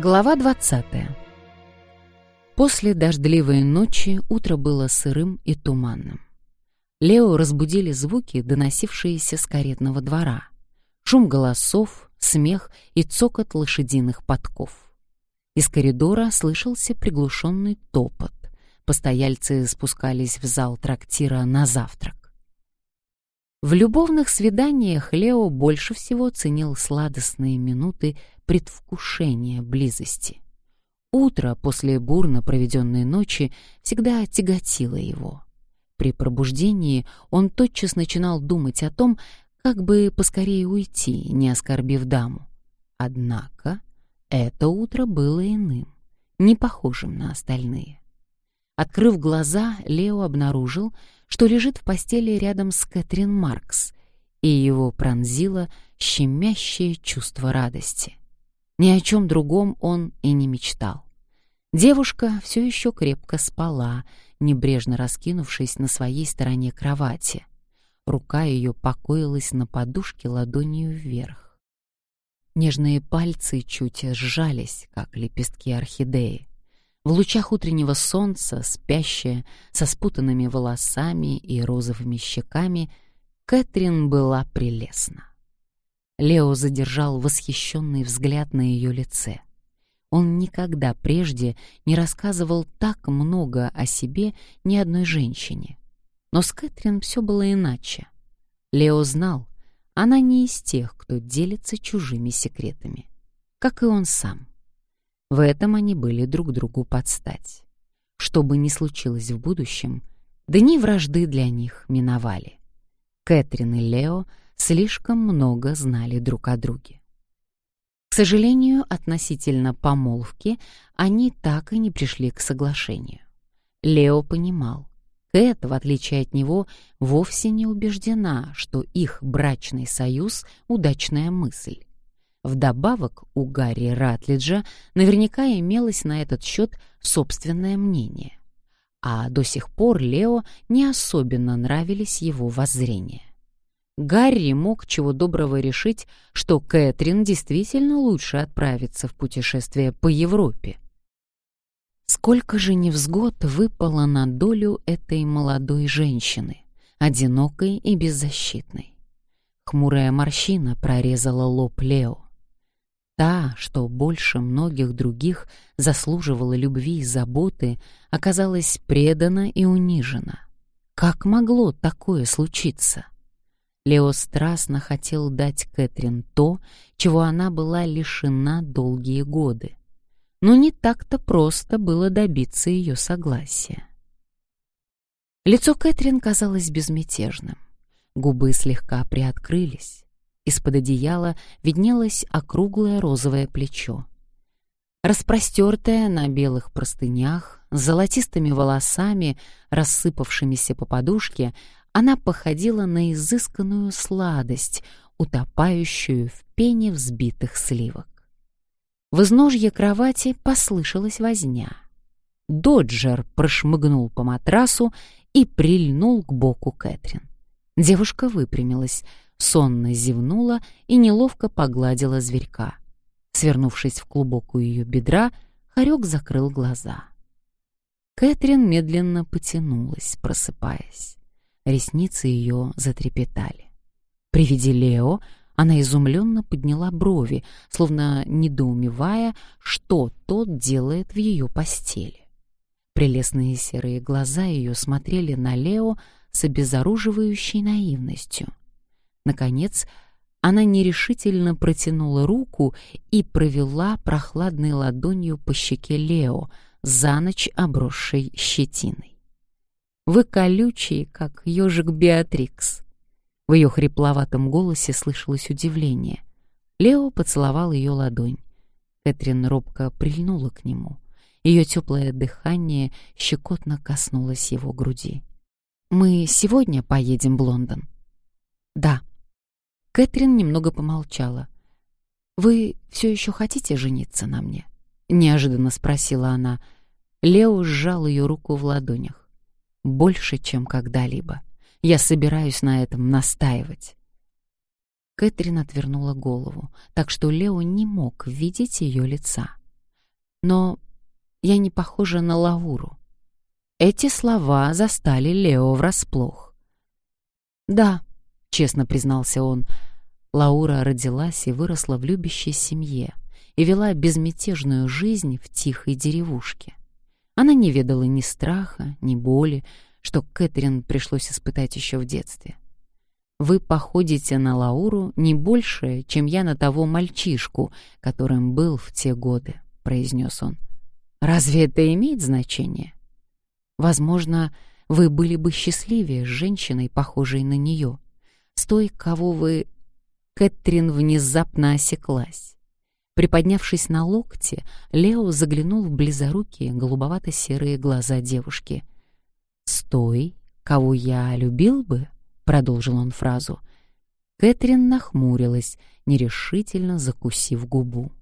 Глава 20. После дождливой ночи утро было сырым и туманным. Лео разбудили звуки, доносившиеся с каретного двора. Шум голосов, смех и цокот лошадиных подков. Из коридора слышался приглушенный топот. Постояльцы спускались в зал трактира на завтрак. В любовных свиданиях Лео больше всего ценил сладостные минуты предвкушение близости. Утро после бурно проведенной ночи всегда тяготило его. При пробуждении он тотчас начинал думать о том, как бы поскорее уйти, не оскорбив даму. Однако это утро было иным, не похожим на остальные. Открыв глаза, Лео обнаружил, что лежит в постели рядом с Кэтрин Маркс, и его пронзило щемящее чувство радости. Ни о чем другом он и не мечтал. Девушка все еще крепко спала, небрежно раскинувшись на своей стороне кровати. Рука ее покоилась на подушке ладонью вверх. Нежные пальцы чуть сжались, как лепестки орхидеи. В лучах утреннего солнца, спящая, со спутанными волосами и розовыми щеками, Кэтрин была прелестна. Лео задержал восхищенный взгляд на ее лице. Он никогда прежде не рассказывал так много о себе ни одной женщине. Но с Кэтрин все было иначе. Лео знал, она не из тех, кто делится чужими секретами, как и он сам. В этом они были друг другу под стать. Что бы ни случилось в будущем, дни вражды для них миновали. Кэтрин и Лео — слишком много знали друг о друге. К сожалению, относительно помолвки они так и не пришли к соглашению. Лео понимал, Кэт, в отличие от него, вовсе не убеждена, что их брачный союз — удачная мысль. Вдобавок у Гарри Ратлиджа наверняка имелось на этот счет собственное мнение. А до сих пор Лео не особенно нравились его воззрения. Гарри мог чего доброго решить, что Кэтрин действительно лучше отправиться в путешествие по Европе. Сколько же невзгод выпало на долю этой молодой женщины, одинокой и беззащитной. Хмурая морщина прорезала лоб Лео. Та, что больше многих других заслуживала любви и заботы, оказалась предана и унижена. Как могло такое случиться? — Лео страстно хотел дать Кэтрин то, чего она была лишена долгие годы. Но не так-то просто было добиться ее согласия. Лицо Кэтрин казалось безмятежным. Губы слегка приоткрылись. Из-под одеяла виднелось округлое розовое плечо. Распростертая на белых простынях, с золотистыми волосами, рассыпавшимися по подушке, она походила на изысканную сладость, утопающую в пене взбитых сливок. В изножье кровати послышалась возня. Доджер прошмыгнул по матрасу и прильнул к боку Кэтрин. Девушка выпрямилась, сонно зевнула и неловко погладила зверька. Свернувшись в клубок у ее бедра, Харек закрыл глаза. Кэтрин медленно потянулась, просыпаясь. Ресницы ее затрепетали. При виде Лео она изумленно подняла брови, словно недоумевая, что тот делает в ее постели. Прелестные серые глаза ее смотрели на Лео с обезоруживающей наивностью. Наконец, она нерешительно протянула руку и провела прохладной ладонью по щеке Лео, за ночь обросшей щетиной. Вы колючие, как ежик Беатрикс». В ее хрипловатом голосе слышалось удивление. Лео поцеловал ее ладонь. Кэтрин робко прильнула к нему. Ее теплое дыхание щекотно коснулось его груди. «Мы сегодня поедем в Лондон?» «Да». Кэтрин немного помолчала. «Вы все еще хотите жениться на мне?» — неожиданно спросила она. Лео сжал ее руку в ладонях больше, чем когда-либо. Я собираюсь на этом настаивать. Кэтрин отвернула голову, так что Лео не мог видеть ее лица. Но я не похожа на Лауру. Эти слова застали Лео врасплох. «Да», — честно признался он, — Лаура родилась и выросла в любящей семье и вела безмятежную жизнь в тихой деревушке. Она не ведала ни страха, ни боли, что Кэтрин пришлось испытать еще в детстве. Вы походите на Лауру не больше, чем я на того мальчишку, которым был в те годы, произнес он. Разве это имеет значение? Возможно, вы были бы счастливее с женщиной, похожей на нее, той, кого вы... Кэтрин внезапно осеклась. Приподнявшись на локте, Лео заглянул в близорукие голубовато-серые глаза девушки. «С той, кого я любил бы?» — продолжил он фразу. Кэтрин нахмурилась, нерешительно закусив губу.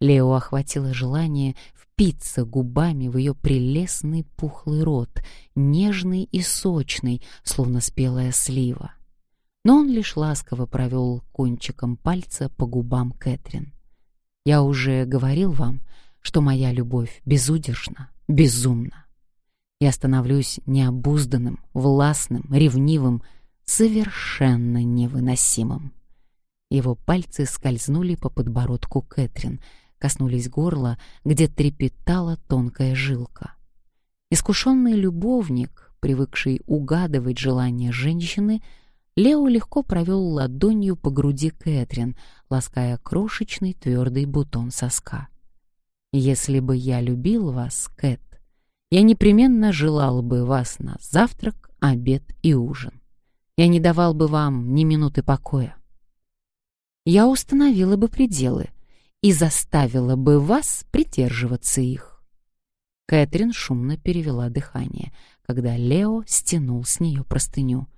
Лео охватило желание впиться губами в ее прелестный пухлый рот, нежный и сочный, словно спелая слива. Но он лишь ласково провел кончиком пальца по губам Кэтрин. «Я уже говорил вам, что моя любовь безудержна, безумна. Я становлюсь необузданным, властным, ревнивым, совершенно невыносимым». Его пальцы скользнули по подбородку Кэтрин — коснулись горла, где трепетала тонкая жилка. Искушенный любовник, привыкший угадывать желания женщины, Лео легко провел ладонью по груди Кэтрин, лаская крошечный твердый бутон соска. «Если бы я любил вас, Кэт, я непременно желал бы вас на завтрак, обед и ужин. Я не давал бы вам ни минуты покоя. Я установила бы пределы, и заставила бы вас придерживаться их. Кэтрин шумно перевела дыхание, когда Лео стянул с нее простыню.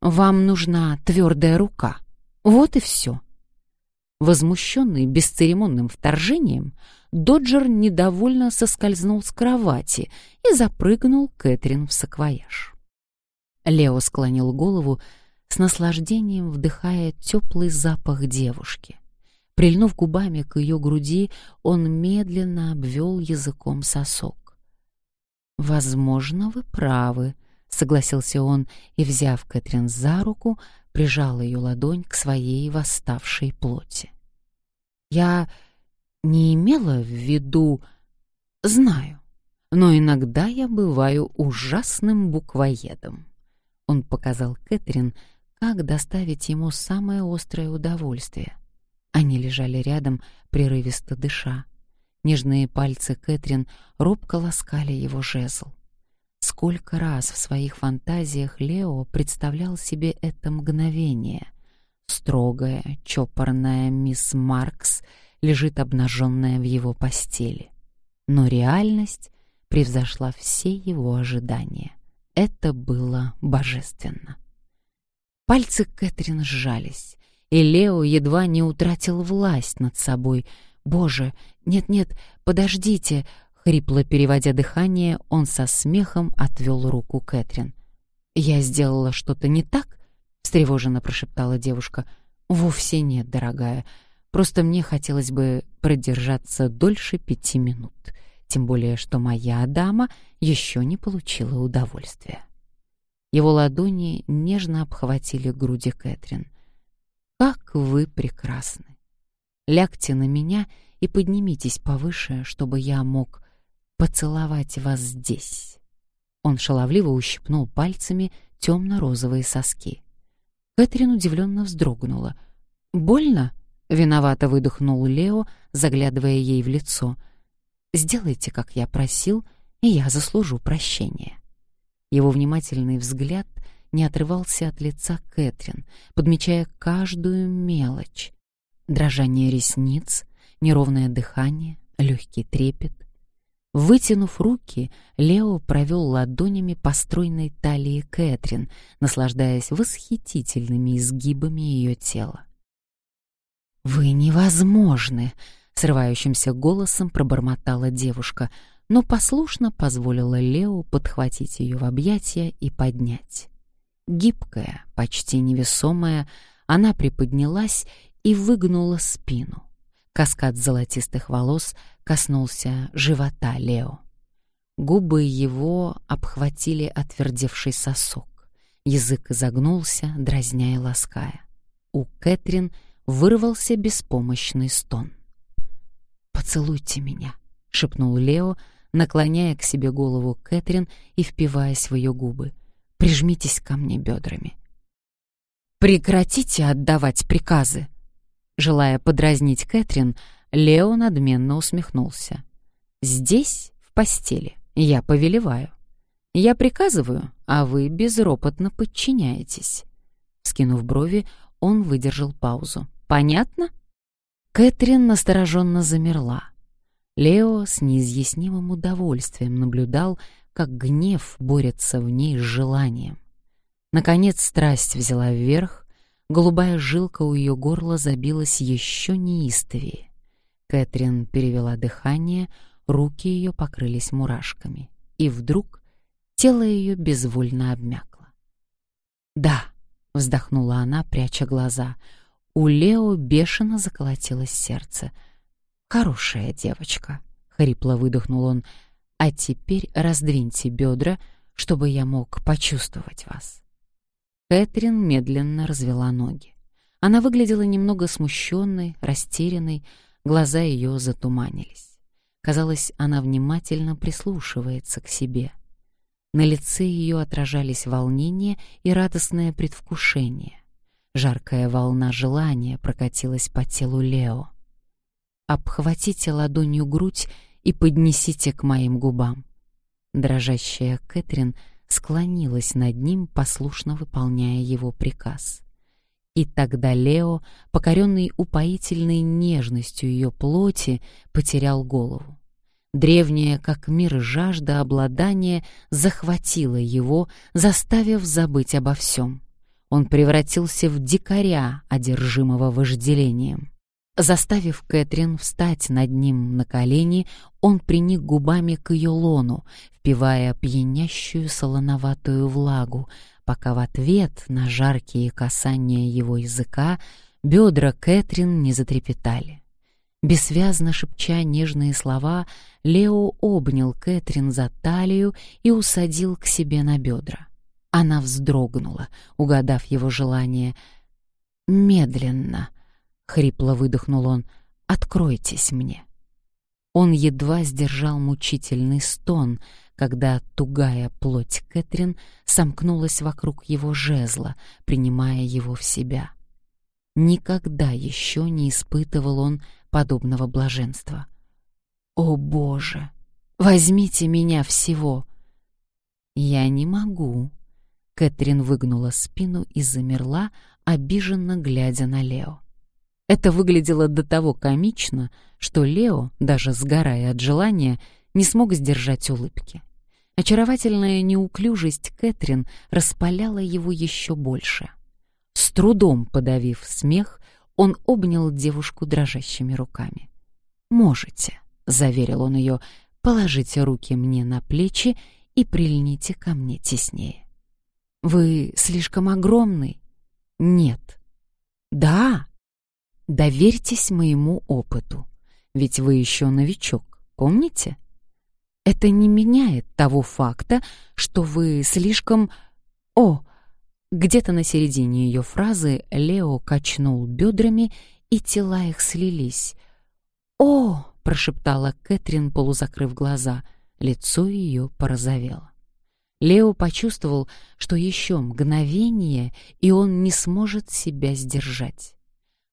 «Вам нужна твердая рука. Вот и все». Возмущенный бесцеремонным вторжением, Доджер недовольно соскользнул с кровати и запрыгнул Кэтрин в саквояж. Лео склонил голову, с наслаждением вдыхая теплый запах девушки. Прильнув губами к ее груди, он медленно обвел языком сосок. «Возможно, вы правы», — согласился он и, взяв Кэтрин за руку, прижал ее ладонь к своей восставшей плоти. «Я не имела в виду... Знаю, но иногда я бываю ужасным буквоедом». Он показал Кэтрин, как доставить ему самое острое удовольствие. Они лежали рядом, прерывисто дыша. Нежные пальцы Кэтрин робко ласкали его жезл. Сколько раз в своих фантазиях Лео представлял себе это мгновение. Строгая, чопорная мисс Маркс лежит обнаженная в его постели. Но реальность превзошла все его ожидания. Это было божественно. Пальцы Кэтрин сжались и Лео едва не утратил власть над собой. «Боже, нет-нет, подождите!» Хрипло переводя дыхание, он со смехом отвел руку Кэтрин. «Я сделала что-то не так?» — встревоженно прошептала девушка. «Вовсе нет, дорогая. Просто мне хотелось бы продержаться дольше пяти минут. Тем более, что моя дама еще не получила удовольствия». Его ладони нежно обхватили груди Кэтрин. Как вы прекрасны! Лягте на меня и поднимитесь повыше, чтобы я мог поцеловать вас здесь. Он шаловливо ущипнул пальцами темно-розовые соски. Кэтрин удивленно вздрогнула. «Больно?» — виновато выдохнул Лео, заглядывая ей в лицо. «Сделайте, как я просил, и я заслужу прощения». Его внимательный взгляд не отрывался от лица Кэтрин, подмечая каждую мелочь. Дрожание ресниц, неровное дыхание, легкий трепет. Вытянув руки, Лео провел ладонями по стройной талии Кэтрин, наслаждаясь восхитительными изгибами ее тела. «Вы невозможны!» — срывающимся голосом пробормотала девушка, но послушно позволила Лео подхватить ее в объятия и поднять. Гибкая, почти невесомая, она приподнялась и выгнула спину. Каскад золотистых волос коснулся живота Лео. Губы его обхватили отвердевший сосок. Язык изогнулся, дразня и лаская. У Кэтрин вырвался беспомощный стон. «Поцелуйте меня», — шепнул Лео, наклоняя к себе голову Кэтрин и впиваясь в ее губы. «Прижмитесь ко мне бедрами». «Прекратите отдавать приказы!» Желая подразнить Кэтрин, Лео надменно усмехнулся. «Здесь, в постели, я повелеваю. Я приказываю, а вы безропотно подчиняетесь». Скинув брови, он выдержал паузу. «Понятно?» Кэтрин настороженно замерла. Лео с неизъяснимым удовольствием наблюдал, как гнев борется в ней с желанием. Наконец страсть взяла вверх, голубая жилка у ее горла забилась еще неистовее. Кэтрин перевела дыхание, руки ее покрылись мурашками, и вдруг тело ее безвольно обмякло. «Да», — вздохнула она, пряча глаза, — у Лео бешено заколотилось сердце. «Хорошая девочка», — хрипло выдохнул он, — «а теперь раздвиньте бедра, чтобы я мог почувствовать вас». Кэтрин медленно развела ноги. Она выглядела немного смущенной, растерянной, глаза ее затуманились. Казалось, она внимательно прислушивается к себе. На лице ее отражались волнение и радостное предвкушение. Жаркая волна желания прокатилась по телу Лео. «Обхватите ладонью грудь и поднесите к моим губам». Дрожащая Кэтрин — склонилась над ним, послушно выполняя его приказ. И тогда Лео, покоренный упоительной нежностью ее плоти, потерял голову. Древняя, как мир, жажда обладания захватила его, заставив забыть обо всем. Он превратился в дикаря, одержимого вожделением. Заставив Кэтрин встать над ним на колени, он приник губами к ее лону, впивая пьянящую солоноватую влагу, пока в ответ на жаркие касания его языка бедра Кэтрин не затрепетали. Бессвязно шепча нежные слова, Лео обнял Кэтрин за талию и усадил к себе на бедра. Она вздрогнула, угадав его желание. «Медленно», хрипло выдохнул он. Откройтесь мне. Он едва сдержал мучительный стон, когда тугая плоть Кэтрин сомкнулась вокруг его жезла, принимая его в себя. Никогда еще не испытывал он подобного блаженства. «О, Боже! Возьмите меня всего!» «Я не могу!» Кэтрин выгнула спину и замерла, обиженно глядя на Лео. Это выглядело до того комично, что Лео, даже сгорая от желания, не смог сдержать улыбки. Очаровательная неуклюжесть Кэтрин распаляла его еще больше. С трудом подавив смех, он обнял девушку дрожащими руками. «Можете», — заверил он ее, — «положите руки мне на плечи и прильните ко мне теснее». «Вы слишком огромный?» «Нет». «Да», Доверьтесь моему опыту, ведь вы еще новичок, помните? Это не меняет того факта, что вы слишком... О! Где-то на середине ее фразы Лео качнул бедрами, и тела их слились. «О!» — прошептала Кэтрин, полузакрыв глаза. Лицо ее порозовело. Лео почувствовал, что еще мгновение, и он не сможет себя сдержать.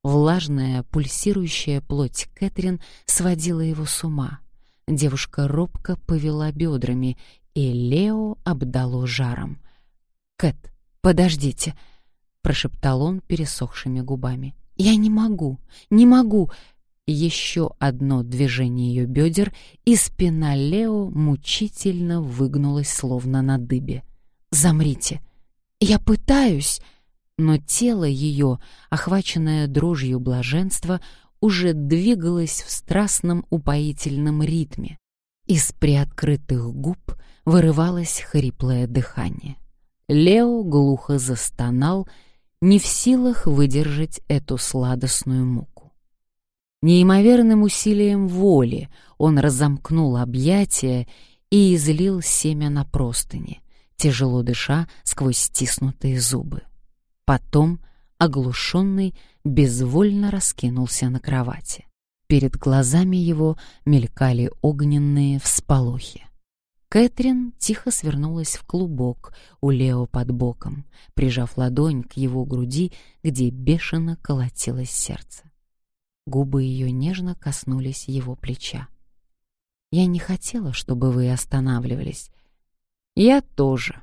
Влажная, пульсирующая плоть Кэтрин сводила его с ума. Девушка робко повела бедрами, и Лео обдало жаром. «Кэт, подождите!» — прошептал он пересохшими губами. «Я не могу, не могу!» Еще одно движение ее бедер, и спина Лео мучительно выгнулась, словно на дыбе. «Замрите!» «Я пытаюсь!» Но тело ее, охваченное дрожью блаженства, уже двигалось в страстном упоительном ритме. Из приоткрытых губ вырывалось хриплое дыхание. Лео глухо застонал, не в силах выдержать эту сладостную муку. Неимоверным усилием воли он разомкнул объятия и излил семя на простыни, тяжело дыша сквозь стиснутые зубы. Потом, оглушенный, безвольно раскинулся на кровати. Перед глазами его мелькали огненные всполохи. Кэтрин тихо свернулась в клубок у Лео под боком, прижав ладонь к его груди, где бешено колотилось сердце. Губы ее нежно коснулись его плеча. «Я не хотела, чтобы вы останавливались». «Я тоже».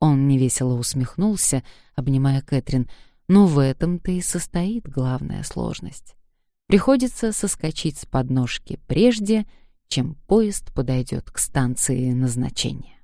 Он невесело усмехнулся, обнимая Кэтрин, но в этом-то и состоит главная сложность. Приходится соскочить с подножки прежде, чем поезд подойдет к станции назначения.